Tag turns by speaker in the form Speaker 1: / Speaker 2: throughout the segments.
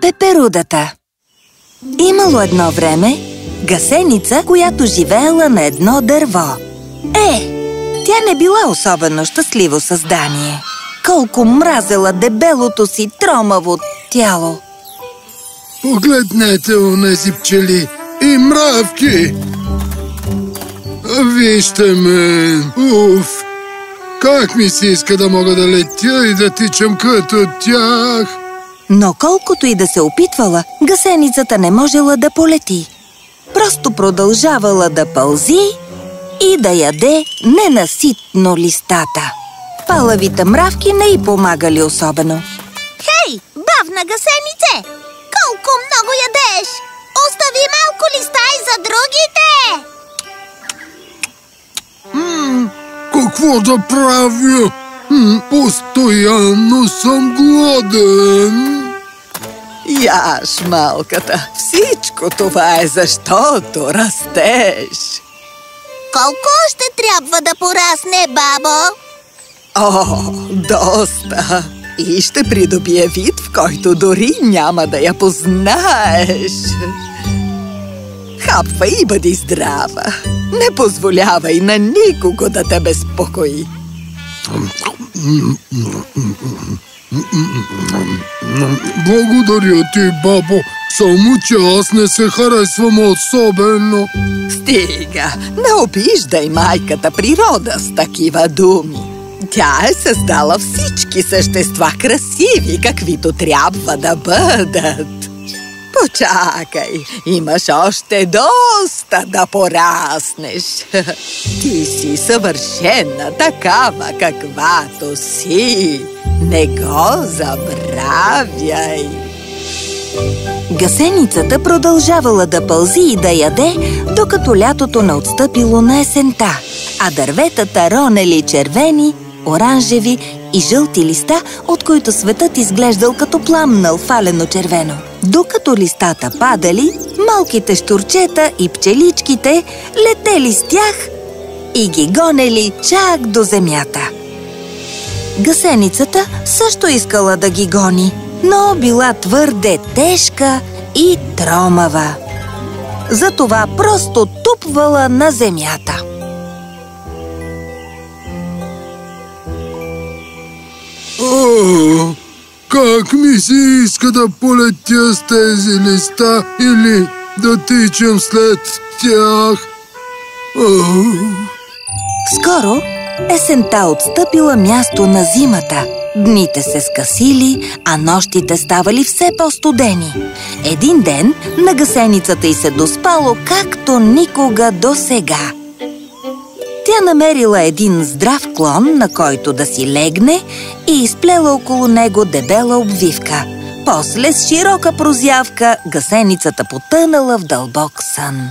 Speaker 1: Пеперудата Имало едно време гасеница, която живеела на едно дърво. Е, тя не била особено щастливо създание. Колко мразела дебелото си тромаво тяло.
Speaker 2: Погледнете онези пчели и мравки! Вижте ме! Уф! Как ми се иска да мога да летя и да тичам като тях!
Speaker 1: Но колкото и да се опитвала, гасеницата не можела да полети. Просто продължавала да пълзи и да яде ненаситно листата. Палавите мравки не й помагали особено.
Speaker 3: Хей, бавна гасенице! Колко много ядеш! Остави малко листа и за другите!
Speaker 2: М какво да правя? Постоянно съм гладен.
Speaker 1: Яш, малката, всичко това е защото растеш.
Speaker 3: Колко още трябва да порасне, бабо?
Speaker 1: О, доста! И ще придобие вид, в който дори няма да я познаеш. Хапвай и бъди здрава. Не позволявай на никого да те безпокои.
Speaker 2: Благодаря ти, бабо. Само, че аз не се харесвам особено.
Speaker 1: Стига! Не обиждай майката природа с такива думи. Тя е създала всички същества красиви, каквито трябва да бъдат. Почакай, имаш още доста да пораснеш. Ти си съвършена такава, каквато си. Не го забравяй. Гасеницата продължавала да пълзи и да яде, докато лятото не отстъпило на есента, а дърветата ронели червени, оранжеви и жълти листа, от които светът изглеждал като пламнал фалено червено. Докато листата падали, малките штурчета и пчеличките летели с тях и ги гонели чак до земята. Гасеницата също искала да ги гони, но била твърде тежка и тромава. Затова просто тупвала на земята.
Speaker 2: О, как ми се иска да полетя с тези листа или да тичам след тях. О.
Speaker 1: Скоро есента отстъпила място на зимата. Дните се скъсили, а нощите ставали все по-студени. Един ден на гасеницата й се доспало както никога до сега. Тя намерила един здрав клон, на който да си легне и изплела около него дебела обвивка. После с широка прозявка гасеницата потънала в дълбок сън.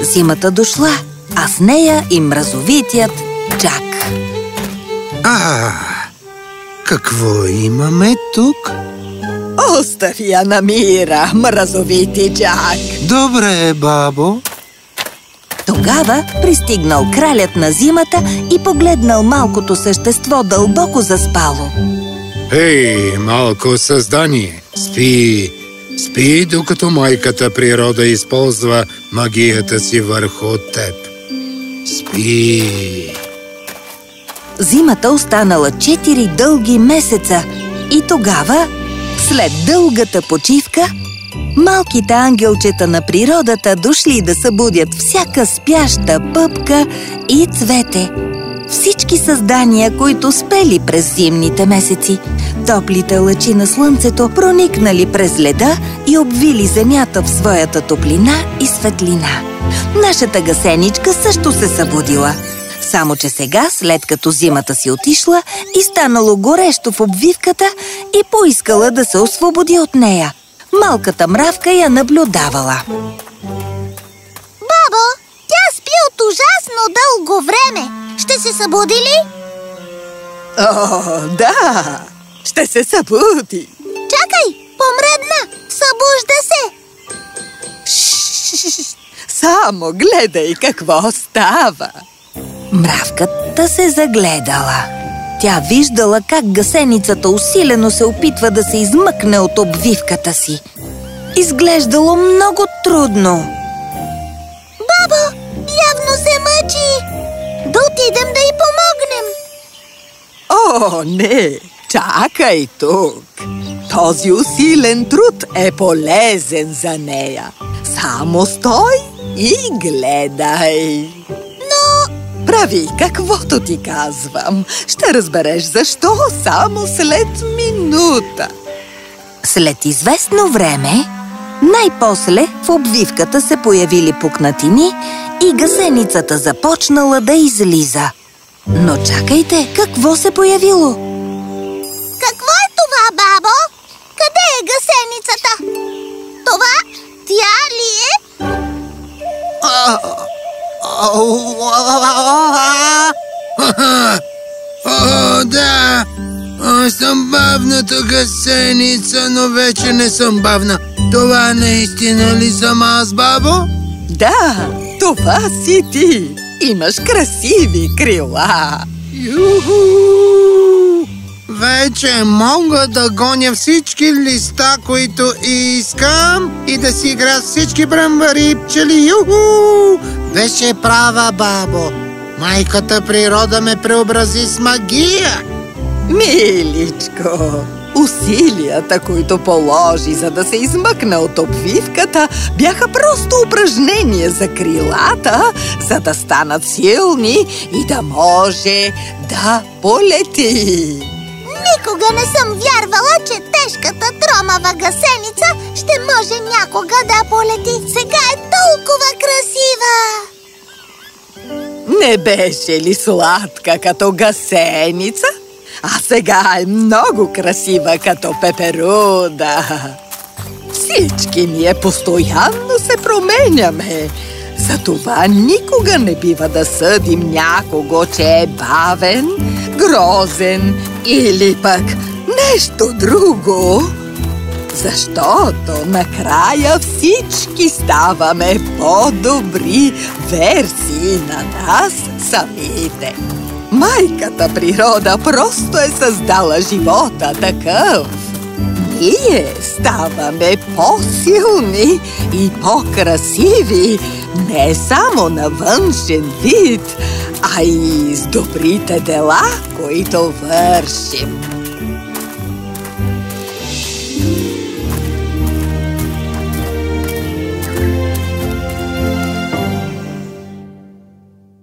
Speaker 1: Зимата дошла, а с нея и мразовитият Джак.
Speaker 4: А, какво имаме тук?
Speaker 1: Остави я на мира, мразовити Джак!
Speaker 4: Добре, бабо.
Speaker 1: Тогава пристигнал кралят на зимата и погледнал малкото същество дълбоко заспало.
Speaker 2: Ей, малко създание, спи, спи, докато майката природа използва магията си върху теб. Спи.
Speaker 1: Зимата останала четири дълги месеца и тогава, след дългата почивка, малките ангелчета на природата дошли да събудят всяка спяща пъпка и цвете. Всички създания, които спели през зимните месеци. Топлите лъчи на слънцето проникнали през леда и обвили земята в своята топлина и светлина. Нашата гасеничка също се събудила. Само, че сега, след като зимата си отишла и станало горещо в обвивката и поискала да се освободи от нея. Малката мравка я наблюдавала.
Speaker 3: Бабо, тя спи от ужасно дълго време. Ще се събуди ли?
Speaker 1: О, да! Ще се събуди!
Speaker 3: Чакай, помръдна! Събужда се!
Speaker 1: Шш, само гледай какво става! Мравката се загледала. Тя виждала как гасеницата усилено се опитва да се измъкне от обвивката си. Изглеждало много трудно.
Speaker 3: Бабо, явно се мъчи! Да отидем да й помогнем!
Speaker 5: О, не! Чакай тук! Този усилен труд е полезен за нея. Само стой и гледай. Прави каквото ти казвам. Ще разбереш защо само след минута.
Speaker 1: След известно време, най-после в обвивката се появили пукнатини и гасеницата започнала да излиза. Но чакайте, какво се появило?
Speaker 3: какво е това, бабо? Къде е гасеницата? Това тя ли е?
Speaker 2: О, да! Аз съм бавната гасеница, но вече не съм бавна. Това наистина ли съм аз, бабо?
Speaker 5: Да, това си ти. Имаш красиви крила.
Speaker 2: Юху! Вече мога да гоня всички листа, които искам и да си игра всички бръмбари пчели. Юху! Беше права, бабо. Майката природа ме преобрази с магия.
Speaker 5: Миличко, усилията, които положи, за да се измъкне от обвивката, бяха просто упражнения за крилата, за да станат силни и да може да полети.
Speaker 3: Никога не съм вярвала, че тежката тромава гасеница ще може някога да полети. Сега е толкова красива!
Speaker 5: Не беше ли сладка като гасеница? А сега е много красива като пеперуда. Всички ние постоянно се променяме. Затова никога не бива да съдим някого, че е бавен, грозен или пък нещо друго. Защото накрая всички ставаме по-добри версии на нас самите. Майката природа просто е създала живота такъв. Ние ставаме по-силни и по-красиви не само на външен вид, а и с добрите дела, които вършим.